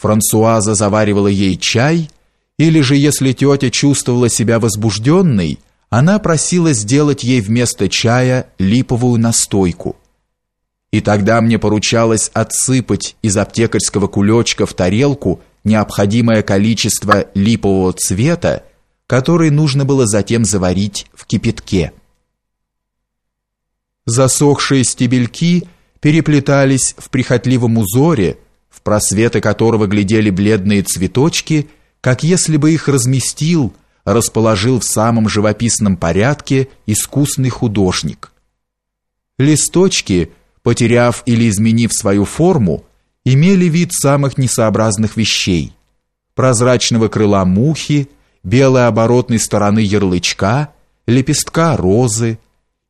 Франсуаза заваривала ей чай, или же, если тетя чувствовала себя возбужденной, она просила сделать ей вместо чая липовую настойку. И тогда мне поручалось отсыпать из аптекарского кулечка в тарелку необходимое количество липового цвета, который нужно было затем заварить в кипятке. Засохшие стебельки переплетались в прихотливом узоре, в просветы которого глядели бледные цветочки, как если бы их разместил, расположил в самом живописном порядке искусный художник. Листочки, потеряв или изменив свою форму, имели вид самых несообразных вещей: прозрачного крыла мухи, белой оборотной стороны ярлычка, лепестка розы,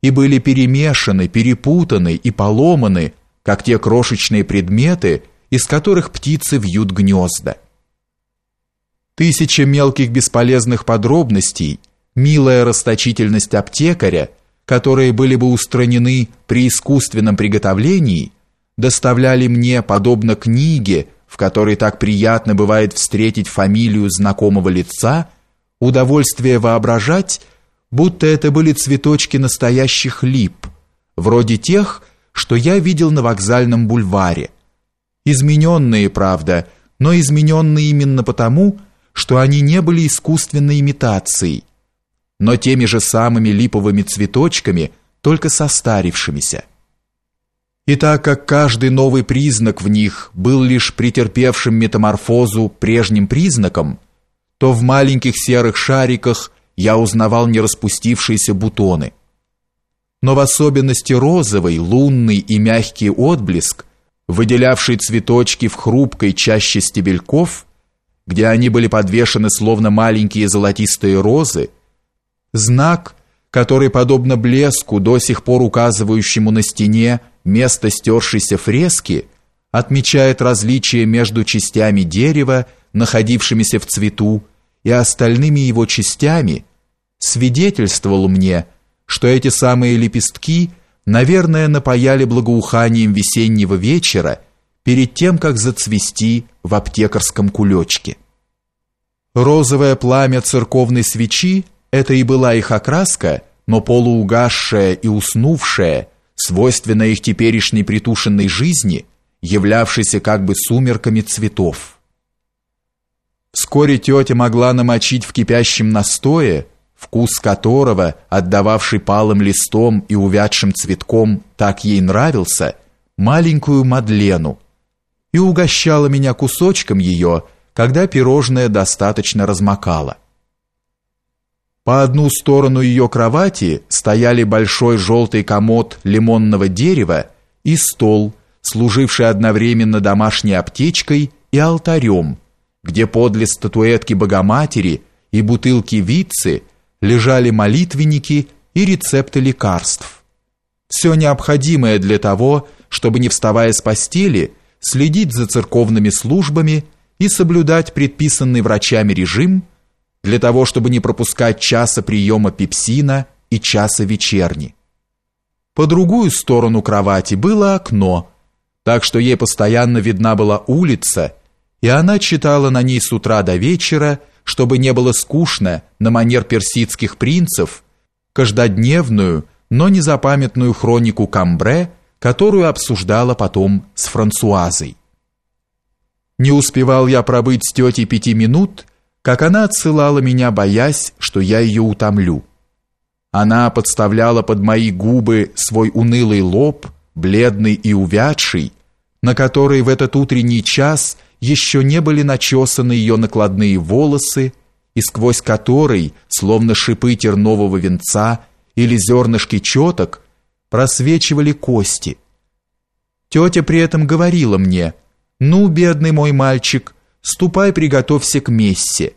и были перемешаны, перепутаны и поломаны, как те крошечные предметы, из которых птицы вьют гнезда. Тысяча мелких бесполезных подробностей, милая расточительность аптекаря, которые были бы устранены при искусственном приготовлении, доставляли мне, подобно книге, в которой так приятно бывает встретить фамилию знакомого лица, удовольствие воображать, будто это были цветочки настоящих лип, вроде тех, что я видел на вокзальном бульваре. Измененные, правда, но измененные именно потому, что они не были искусственной имитацией, но теми же самыми липовыми цветочками, только состарившимися. И так как каждый новый признак в них был лишь претерпевшим метаморфозу прежним признаком, то в маленьких серых шариках я узнавал не распустившиеся бутоны. Но в особенности розовый, лунный и мягкий отблеск, выделявший цветочки в хрупкой чаще стебельков, где они были подвешены словно маленькие золотистые розы, знак, который, подобно блеску, до сих пор указывающему на стене место стершейся фрески, отмечает различие между частями дерева, находившимися в цвету, и остальными его частями, свидетельствовал мне, что эти самые лепестки, наверное, напаяли благоуханием весеннего вечера перед тем, как зацвести в аптекарском кулечке. Розовое пламя церковной свечи – это и была их окраска, но полуугасшая и уснувшая, свойственная их теперешней притушенной жизни, являвшейся как бы сумерками цветов. Вскоре тетя могла намочить в кипящем настое, вкус которого, отдававший палым листом и увядшим цветком, так ей нравился, маленькую Мадлену, и угощала меня кусочком ее, когда пирожное достаточно размокало. По одну сторону ее кровати стояли большой желтый комод лимонного дерева и стол, служивший одновременно домашней аптечкой и алтарем, где подле статуэтки Богоматери и бутылки вицы лежали молитвенники и рецепты лекарств. Все необходимое для того, чтобы не вставая с постели, следить за церковными службами и соблюдать предписанный врачами режим для того, чтобы не пропускать часа приема пепсина и часа вечерни. По другую сторону кровати было окно, так что ей постоянно видна была улица и она читала на ней с утра до вечера, чтобы не было скучно, на манер персидских принцев, каждодневную, но незапамятную хронику Камбре, которую обсуждала потом с Франсуазой. Не успевал я пробыть с тетей пяти минут, как она отсылала меня, боясь, что я ее утомлю. Она подставляла под мои губы свой унылый лоб, бледный и увядший, на который в этот утренний час – еще не были начесаны ее накладные волосы, и сквозь который, словно шипы тернового венца или зернышки четок, просвечивали кости. Тетя при этом говорила мне, «Ну, бедный мой мальчик, ступай приготовься к мессе,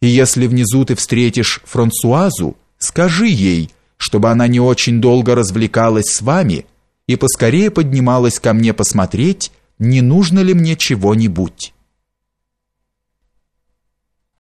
и если внизу ты встретишь Франсуазу, скажи ей, чтобы она не очень долго развлекалась с вами и поскорее поднималась ко мне посмотреть, не нужно ли мне чего-нибудь.